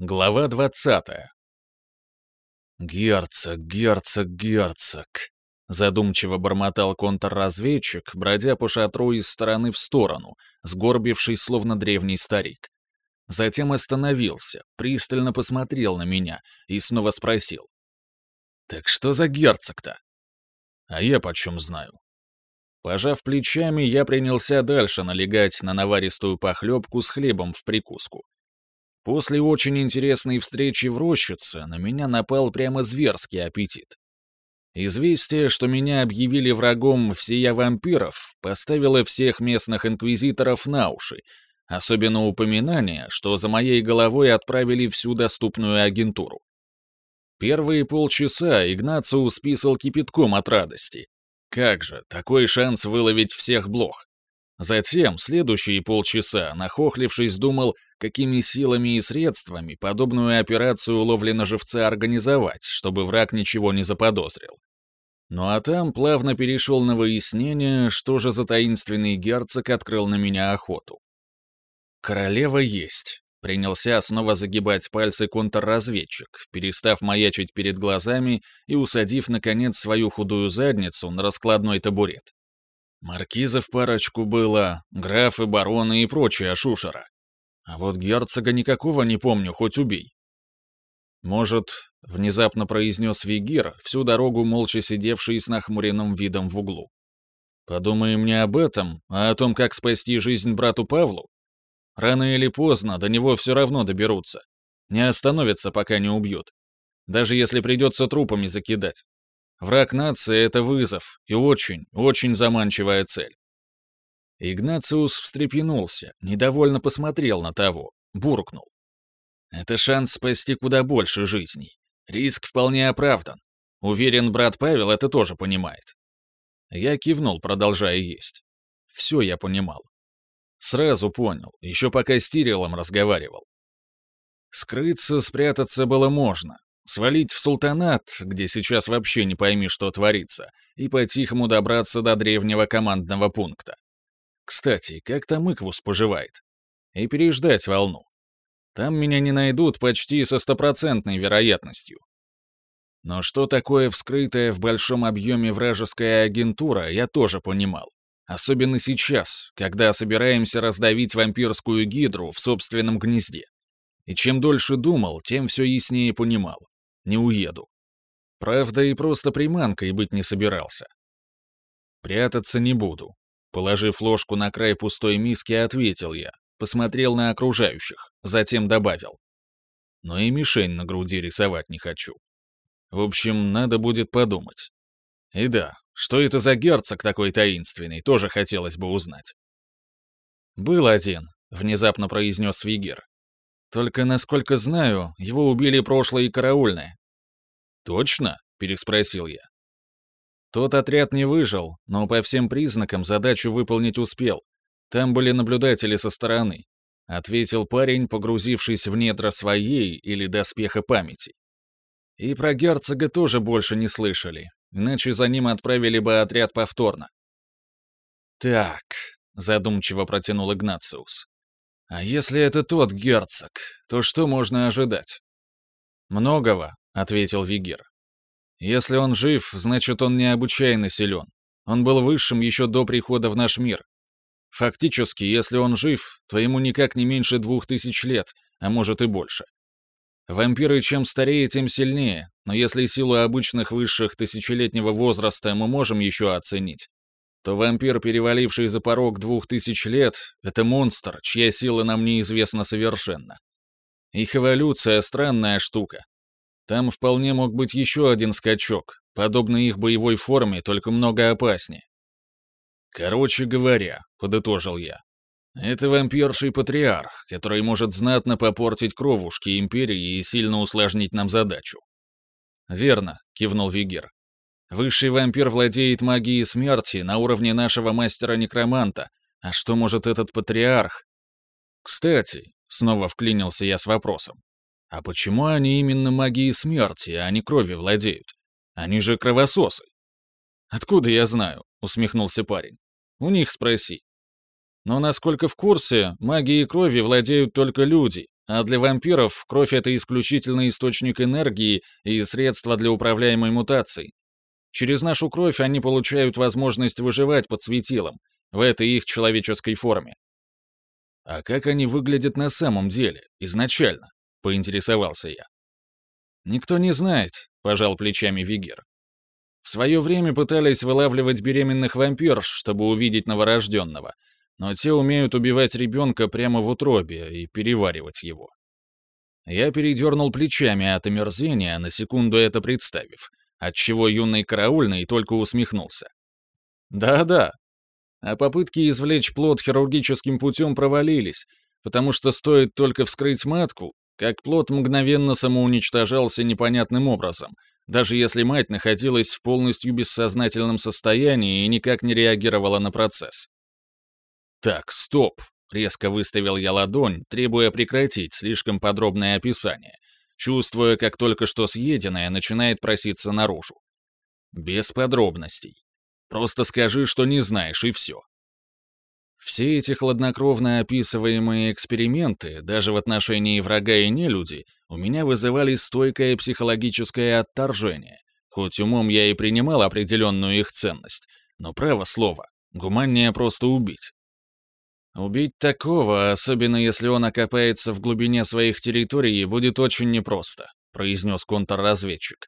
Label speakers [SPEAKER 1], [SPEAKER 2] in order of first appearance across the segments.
[SPEAKER 1] Глава двадцатая. «Герцог, герцог, герцог», — задумчиво бормотал контрразведчик, бродя по шатру из стороны в сторону, сгорбившись, словно древний старик. Затем остановился, пристально посмотрел на меня и снова спросил. «Так что за герцог-то?» «А я почем знаю?» Пожав плечами, я принялся дальше налегать на наваристую похлебку с хлебом в прикуску. После очень интересной встречи в рощице на меня напал прямо зверский аппетит. Известие, что меня объявили врагом всея вампиров, поставило всех местных инквизиторов на уши, особенно упоминание, что за моей головой отправили всю доступную агентуру. Первые полчаса Игнациус списал кипятком от радости. Как же, такой шанс выловить всех блох. Затем, следующие полчаса, нахохлившись, думал, какими силами и средствами подобную операцию ловли на живца организовать, чтобы враг ничего не заподозрил. Ну а там плавно перешел на выяснение, что же за таинственный герцог открыл на меня охоту. «Королева есть», — принялся снова загибать пальцы контрразведчик, перестав маячить перед глазами и усадив, наконец, свою худую задницу на раскладной табурет. Маркизов парочку было, графы, бароны и прочая шушера. А вот герцога никакого не помню, хоть убей. Может, внезапно произнес Вигир, всю дорогу молча сидевший с нахмуренным видом в углу. Подумаем не об этом, а о том, как спасти жизнь брату Павлу. Рано или поздно до него все равно доберутся. Не остановятся, пока не убьют. Даже если придется трупами закидать. Враг нации — это вызов и очень, очень заманчивая цель. Игнациус встрепенулся, недовольно посмотрел на того, буркнул. Это шанс спасти куда больше жизней. Риск вполне оправдан. Уверен, брат Павел это тоже понимает. Я кивнул, продолжая есть. Все я понимал. Сразу понял, еще пока с Тирилом разговаривал. Скрыться, спрятаться было можно, свалить в султанат, где сейчас вообще не пойми, что творится, и по-тихому добраться до древнего командного пункта. Кстати, как там Иквус поживает? И переждать волну. Там меня не найдут почти со стопроцентной вероятностью. Но что такое вскрытая в большом объеме вражеская агентура, я тоже понимал. Особенно сейчас, когда собираемся раздавить вампирскую гидру в собственном гнезде. И чем дольше думал, тем все яснее понимал не уеду. Правда, и просто приманкой быть не собирался. Прятаться не буду. Положив ложку на край пустой миски, ответил я, посмотрел на окружающих, затем добавил. Но и мишень на груди рисовать не хочу. В общем, надо будет подумать. И да, что это за герцог такой таинственный, тоже хотелось бы узнать. «Был один», — внезапно произнес Вигер. «Только, насколько знаю, его убили прошлые караульные. «Точно?» — переспросил я. Тот отряд не выжил, но по всем признакам задачу выполнить успел. Там были наблюдатели со стороны, — ответил парень, погрузившись в недра своей или доспеха памяти. И про герцога тоже больше не слышали, иначе за ним отправили бы отряд повторно. «Так», — задумчиво протянул Игнациус, — «а если это тот герцог, то что можно ожидать?» «Многого», ответил Вигер. Если он жив, значит, он необычайно силен. Он был высшим еще до прихода в наш мир. Фактически, если он жив, то ему никак не меньше двух тысяч лет, а может и больше. Вампиры чем старее, тем сильнее, но если силу обычных высших тысячелетнего возраста мы можем еще оценить, то вампир, переваливший за порог двух тысяч лет, это монстр, чья сила нам неизвестна совершенно. Их эволюция — странная штука, там вполне мог быть еще один скачок, подобный их боевой форме, только много опаснее. «Короче говоря», — подытожил я, — «это вампирший патриарх, который может знатно попортить кровушки Империи и сильно усложнить нам задачу». «Верно», — кивнул Вигер. «Высший вампир владеет магией смерти на уровне нашего мастера-некроманта, а что может этот патриарх?» «Кстати», — снова вклинился я с вопросом, а почему они именно магией смерти, а не крови владеют? Они же кровососы. Откуда я знаю? Усмехнулся парень. У них спроси. Но насколько в курсе, магией крови владеют только люди, А для вампиров кровь — это исключительно источник энергии и средство для управляемой мутацией. Через нашу кровь они получают возможность выживать под светилом, в этой их человеческой форме. А как они выглядят на самом деле, изначально? Поинтересовался я. Никто не знает, пожал плечами Вигер. В свое время пытались вылавливать беременных вампирш, чтобы увидеть новорожденного, но те умеют убивать ребенка прямо в утробе и переваривать его. Я передернул плечами от омерзения, на секунду это представив, отчего юный караульный только усмехнулся. Да-да. А попытки извлечь плод хирургическим путем провалились, потому что стоит только вскрыть матку, как плод мгновенно самоуничтожался непонятным образом, даже если мать находилась в полностью бессознательном состоянии и никак не реагировала на процесс. «Так, стоп!» — резко выставил я ладонь, требуя прекратить слишком подробное описание, чувствуя, как только что съеденное начинает проситься наружу. Без подробностей. Просто скажи, что не знаешь, и все. Все эти хладнокровно описываемые эксперименты, даже в отношении врага и нелюди, у меня вызывали стойкое психологическое отторжение, хоть умом я и принимал определенную их ценность, но право слово, гуманнее просто убить. Убить такого, особенно если он окопается в глубине своих территорий, будет очень непросто, произнес контрразведчик.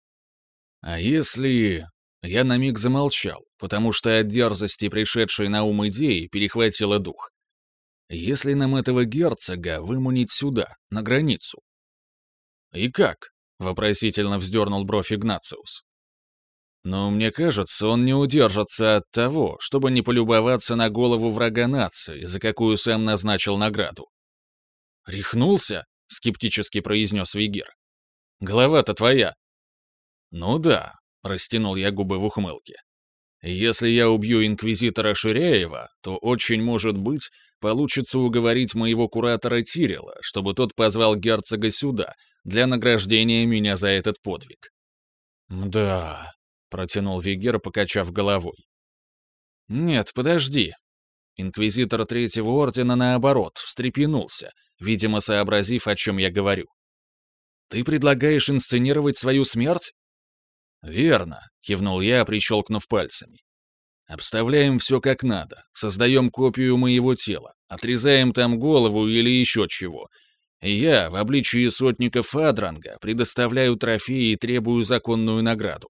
[SPEAKER 1] А если... Я на миг замолчал, потому что от дерзости, пришедшей на ум идеи, перехватило дух. Если нам этого герцога выманить сюда, на границу? «И как?» — вопросительно вздернул бровь Игнациус. Но мне кажется, он не удержится от того, чтобы не полюбоваться на голову врага нации, за какую сам назначил награду. «Рехнулся?» — скептически произнес Вигир. «Голова-то твоя». «Ну да», — растянул я губы в ухмылке. «Если я убью инквизитора Ширяева, то очень может быть, получится уговорить моего куратора Тирила, чтобы тот позвал герцога сюда для награждения меня за этот подвиг». «Да», протянул Вигер, покачав головой. «Нет, подожди». Инквизитор Третьего Ордена, наоборот, встрепенулся, видимо, сообразив, о чем я говорю. «Ты предлагаешь инсценировать свою смерть?» «Верно», — кивнул я, прищелкнув пальцами. «Обставляем все как надо, создаем копию моего тела, отрезаем там голову или еще чего. И я, в обличии сотника Фадранга, предоставляю трофеи и требую законную награду.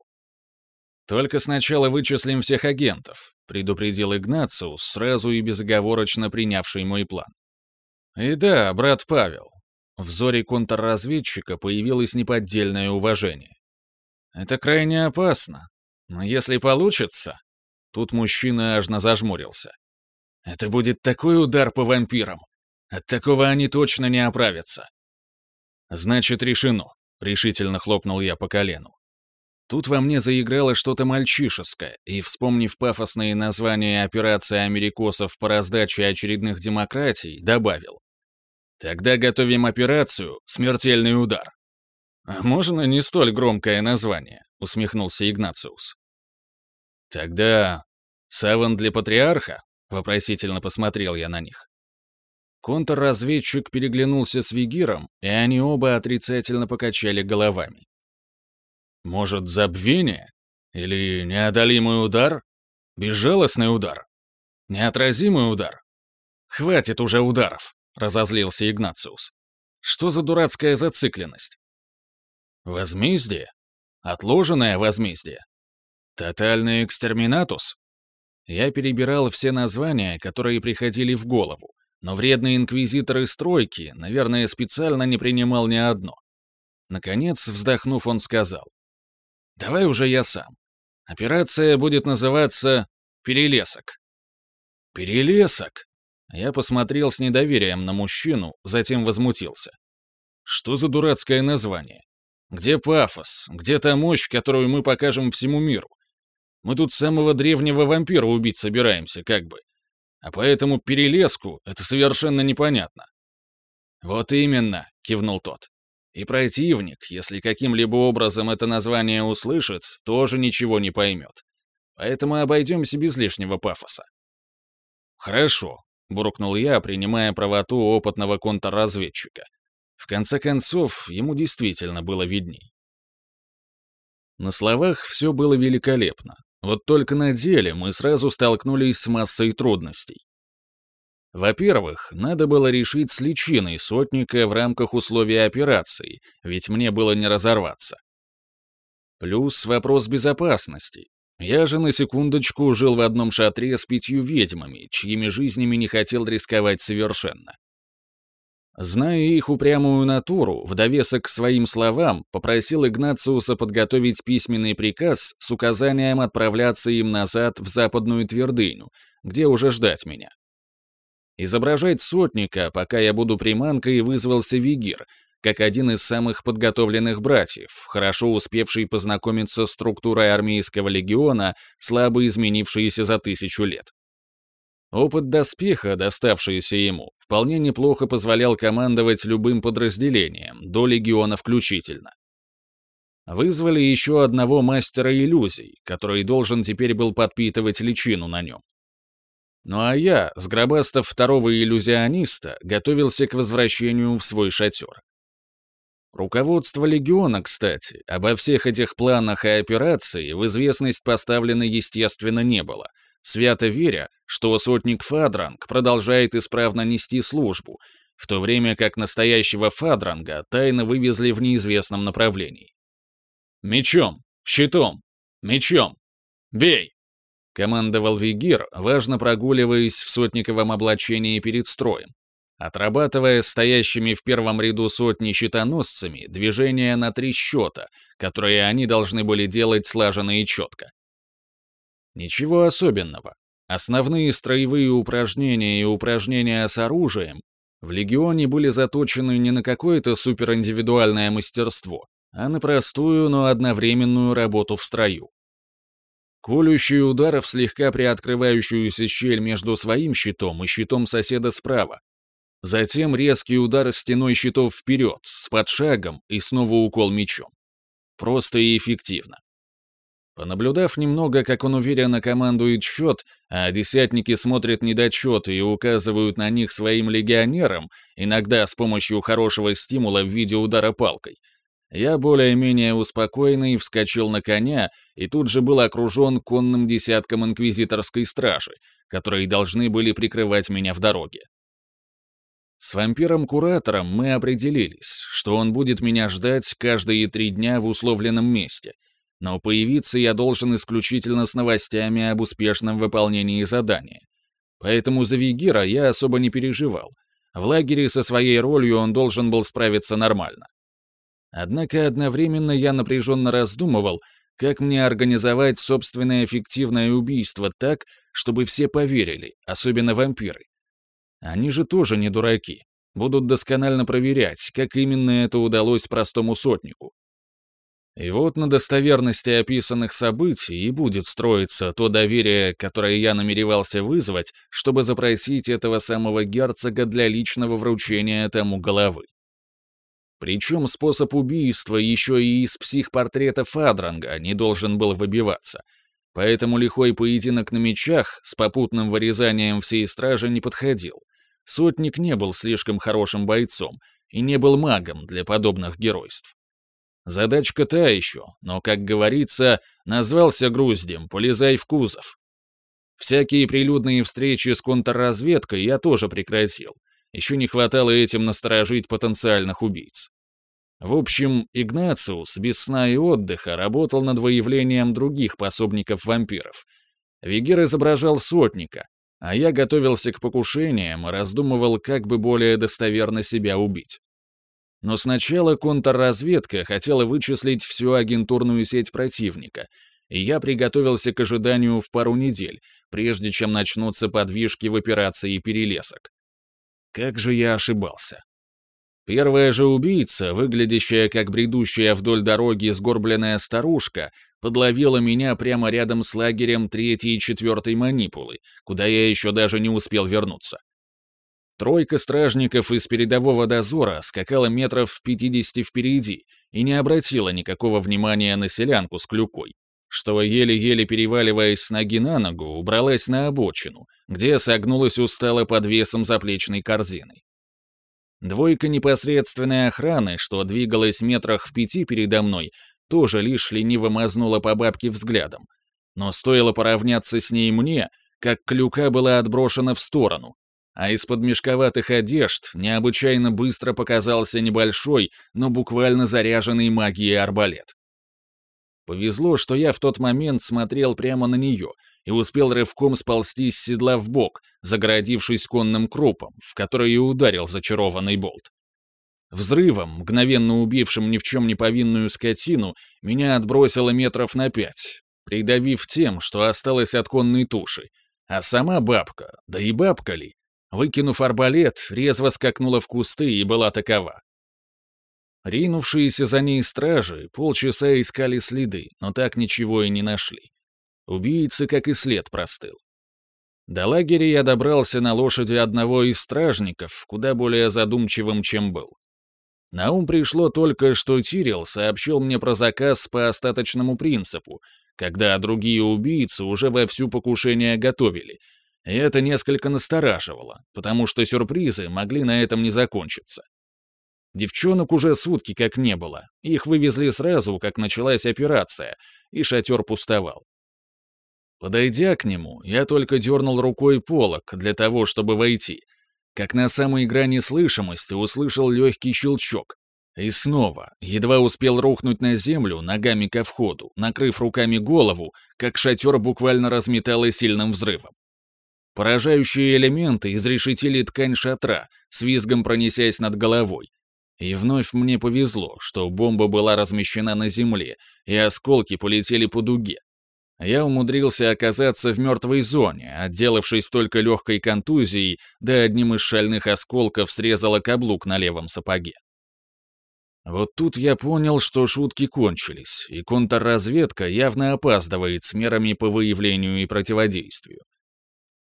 [SPEAKER 1] «Только сначала вычислим всех агентов», — предупредил Игнациус, сразу и безоговорочно принявший мой план. «И да, брат Павел». В взоре контрразведчика появилось неподдельное уважение. «Это крайне опасно. Но если получится...» Тут мужчина аж зажмурился. «Это будет такой удар по вампирам. От такого они точно не оправятся». «Значит, решено», — решительно хлопнул я по колену. Тут во мне заиграло что-то мальчишеское, и, вспомнив пафосные названия операции америкосов по раздаче очередных демократий, добавил. «Тогда готовим операцию «Смертельный удар». «А «Можно не столь громкое название?» — усмехнулся Игнациус. «Тогда саван для патриарха?» — вопросительно посмотрел я на них. Контрразведчик переглянулся с Вигиром, и они оба отрицательно покачали головами. Может, забвение? Или неодолимый удар? Безжалостный удар? Неотразимый удар? Хватит уже ударов, разозлился Игнациус. Что за дурацкая зацикленность? Возмездие? Отложенное возмездие? Тотальный экстерминатус? Я перебирал все названия, которые приходили в голову, но вредный инквизитор из стройки, наверное, специально не принимал ни одно. Наконец, вздохнув, он сказал. Давай уже я сам. Операция будет называться «Перелесок». «Перелесок?» Я посмотрел с недоверием на мужчину, затем возмутился. Что за дурацкое название? Где пафос? Где та мощь, которую мы покажем всему миру? Мы тут самого древнего вампира убить собираемся, как бы. А поэтому перелеску это совершенно непонятно. «Вот именно», — кивнул тот. И противник, если каким-либо образом это название услышит, тоже ничего не поймет. Поэтому обойдемся без лишнего пафоса. «Хорошо», — буркнул я, принимая правоту опытного контрразведчика. В конце концов, ему действительно было видней. На словах все было великолепно. Вот только на деле мы сразу столкнулись с массой трудностей. Во-первых, надо было решить с личиной сотника в рамках условий операции, ведь мне было не разорваться. Плюс вопрос безопасности. Я же на секундочку жил в одном шатре с пятью ведьмами, чьими жизнями не хотел рисковать совершенно. Зная их упрямую натуру, в довесок к своим словам попросил Игнациуса подготовить письменный приказ с указанием отправляться им назад в западную твердыню, где уже ждать меня. Изображать сотника, пока я буду приманкой, вызвался Вигир, как один из самых подготовленных братьев, хорошо успевший познакомиться с структурой армейского легиона, слабо изменившейся за тысячу лет. Опыт доспеха, доставшийся ему, вполне неплохо позволял командовать любым подразделением, до легиона включительно. Вызвали еще одного мастера иллюзий, который должен теперь был подпитывать личину на нем. Ну а я, сгробастав второго иллюзиониста, готовился к возвращению в свой шатер. Руководство легиона, кстати, обо всех этих планах и операции в известность поставлено, естественно, не было, свято веря, что сотник Фадранг продолжает исправно нести службу, в то время как настоящего Фадранга тайно вывезли в неизвестном направлении. «Мечом! Щитом! Мечом! Бей!» — командовал Вигир, важно прогуливаясь в сотниковом облачении перед строем, отрабатывая стоящими в первом ряду сотни щитоносцами движения на три счета, которые они должны были делать слаженно и четко. Ничего особенного. Основные строевые упражнения и упражнения с оружием в Легионе были заточены не на какое-то супериндивидуальное мастерство, а на простую, но одновременную работу в строю. Колющий удар в слегка приоткрывающуюся щель между своим щитом и щитом соседа справа. Затем резкий удар стеной щитов вперед, с подшагом и снова укол мечом. Просто и эффективно. Понаблюдав немного, как он уверенно командует счет, а десятники смотрят недочеты и указывают на них своим легионерам, иногда с помощью хорошего стимула в виде удара палкой, я более-менее успокоенный вскочил на коня и тут же был окружен конным десятком инквизиторской стражи, которые должны были прикрывать меня в дороге. С вампиром-куратором мы определились, что он будет меня ждать каждые три дня в условленном месте, но появиться я должен исключительно с новостями об успешном выполнении задания. Поэтому за Вигира я особо не переживал. В лагере со своей ролью он должен был справиться нормально. Однако одновременно я напряженно раздумывал, как мне организовать собственное эффективное убийство так, чтобы все поверили, особенно вампиры. Они же тоже не дураки. Будут досконально проверять, как именно это удалось простому сотнику. И вот на достоверности описанных событий и будет строиться то доверие, которое я намеревался вызвать, чтобы запросить этого самого герцога для личного вручения тому головы. Причем способ убийства еще и из психпортрета Фадранга не должен был выбиваться. Поэтому лихой поединок на мечах с попутным вырезанием всей стражи не подходил. Сотник не был слишком хорошим бойцом и не был магом для подобных геройств. Задачка та еще, но, как говорится, назвался груздем, полезай в кузов. Всякие прилюдные встречи с контрразведкой я тоже прекратил. Еще не хватало этим насторожить потенциальных убийц. В общем, Игнациус без сна и отдыха работал над выявлением других пособников вампиров. Вигер изображал сотника, а я готовился к покушениям и раздумывал, как бы более достоверно себя убить. Но сначала контрразведка хотела вычислить всю агентурную сеть противника, и я приготовился к ожиданию в пару недель, прежде чем начнутся подвижки в операции «Перелесок». Как же я ошибался. Первая же убийца, выглядящая как бредущая вдоль дороги сгорбленная старушка, подловила меня прямо рядом с лагерем третьей и четвертой манипулы, куда я еще даже не успел вернуться. Тройка стражников из передового дозора скакала метров в 50 впереди и не обратила никакого внимания на селянку с клюкой, что, еле-еле переваливаясь с ноги на ногу, убралась на обочину, где согнулась устало под весом заплечной корзины. Двойка непосредственной охраны, что двигалась метрах в пяти передо мной, тоже лишь лениво мазнула по бабке взглядом. Но стоило поравняться с ней мне, как клюка была отброшена в сторону, а из-под мешковатых одежд необычайно быстро показался небольшой, но буквально заряженный магией арбалет. Повезло, что я в тот момент смотрел прямо на нее и успел рывком сползти с седла в бок, загородившись конным крупом, в который и ударил зачарованный болт. Взрывом, мгновенно убившим ни в чем не повинную скотину, меня отбросило метров на пять, придавив тем, что осталось от конной туши. А сама бабка, да и бабка ли, выкинув арбалет, резво скакнула в кусты и была такова. Ринувшиеся за ней стражи полчаса искали следы, но так ничего и не нашли. Убийца как и след простыл. До лагеря я добрался на лошади одного из стражников, куда более задумчивым, чем был. На ум пришло только, что Тирил сообщил мне про заказ по остаточному принципу, когда другие убийцы уже вовсю покушение готовили. И это несколько настораживало, потому что сюрпризы могли на этом не закончиться. Девчонок уже сутки как не было. Их вывезли сразу, как началась операция, и шатер пустовал. Подойдя к нему, я только дернул рукой полок для того, чтобы войти, как на самой грани слышимости услышал легкий щелчок. И снова, едва успел рухнуть на землю ногами ко входу, накрыв руками голову, как шатер буквально разметало сильным взрывом. Поражающие элементы изрешетили ткань шатра, с визгом пронесясь над головой. И вновь мне повезло, что бомба была размещена на земле, и осколки полетели по дуге, я умудрился оказаться в мертвой зоне, отделавшись только легкой контузией, да одним из шальных осколков срезала каблук на левом сапоге. Вот тут я понял, что шутки кончились, и контрразведка явно опаздывает с мерами по выявлению и противодействию.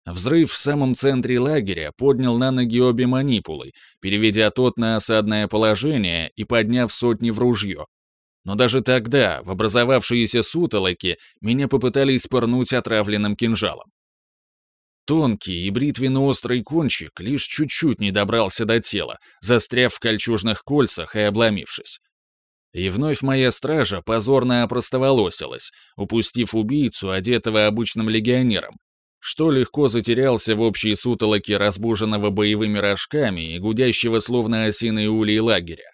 [SPEAKER 1] Взрыв в самом центре лагеря поднял на ноги обе манипулы, переведя тот на осадное положение и подняв сотни в ружье, но даже тогда, в образовавшиеся сутолоки, меня попытались пырнуть отравленным кинжалом. Тонкий и бритвенно-острый кончик лишь чуть-чуть не добрался до тела, застряв в кольчужных кольцах и обломившись. И вновь моя стража позорно опростоволосилась, упустив убийцу, одетого обычным легионером, что легко затерялся в общей сутолоке разбуженного боевыми рожками и гудящего словно осиной улей лагеря.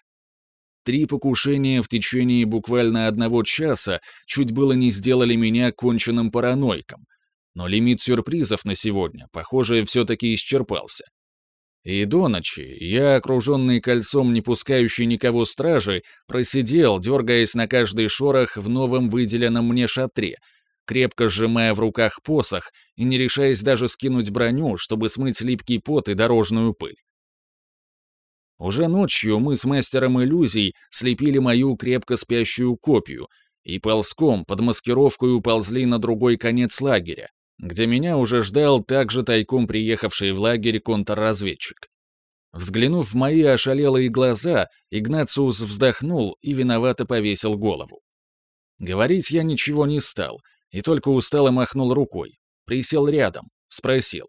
[SPEAKER 1] Три покушения в течение буквально одного часа чуть было не сделали меня конченным параноиком. Но лимит сюрпризов на сегодня, похоже, все-таки исчерпался. И до ночи я, окруженный кольцом не пускающий никого стражи, просидел, дергаясь на каждый шорох в новом выделенном мне шатре, крепко сжимая в руках посох и не решаясь даже скинуть броню, чтобы смыть липкий пот и дорожную пыль. Уже ночью мы с мастером иллюзий слепили мою крепко спящую копию и ползком под маскировкой уползли на другой конец лагеря, где меня уже ждал также тайком приехавший в лагерь контрразведчик. Взглянув в мои ошалелые глаза, Игнациус вздохнул и виновато повесил голову. Говорить я ничего не стал, и только устало махнул рукой. Присел рядом, спросил.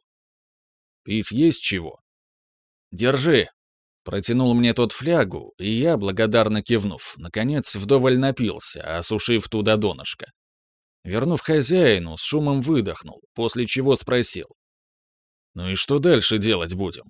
[SPEAKER 1] «Пить есть чего?» «Держи», Протянул мне тот флягу, и я, благодарно кивнув, наконец вдоволь напился, осушив ту до донышка. Вернув хозяину, с шумом выдохнул, после чего спросил. «Ну и что дальше делать будем?»